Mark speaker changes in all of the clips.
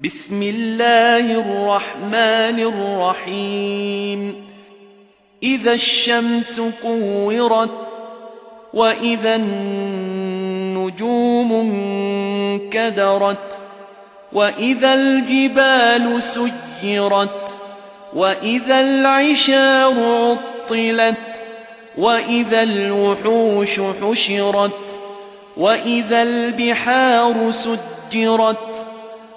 Speaker 1: بسم الله الرحمن الرحيم. إذا الشمس كورت وإذا النجوم انكدرت وإذا الجبال سجرت وإذا العشار عطلت وإذا الوحوش حشرت وإذا البحار سجرت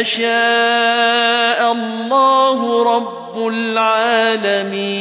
Speaker 1: أن يشاء الله رب العالمين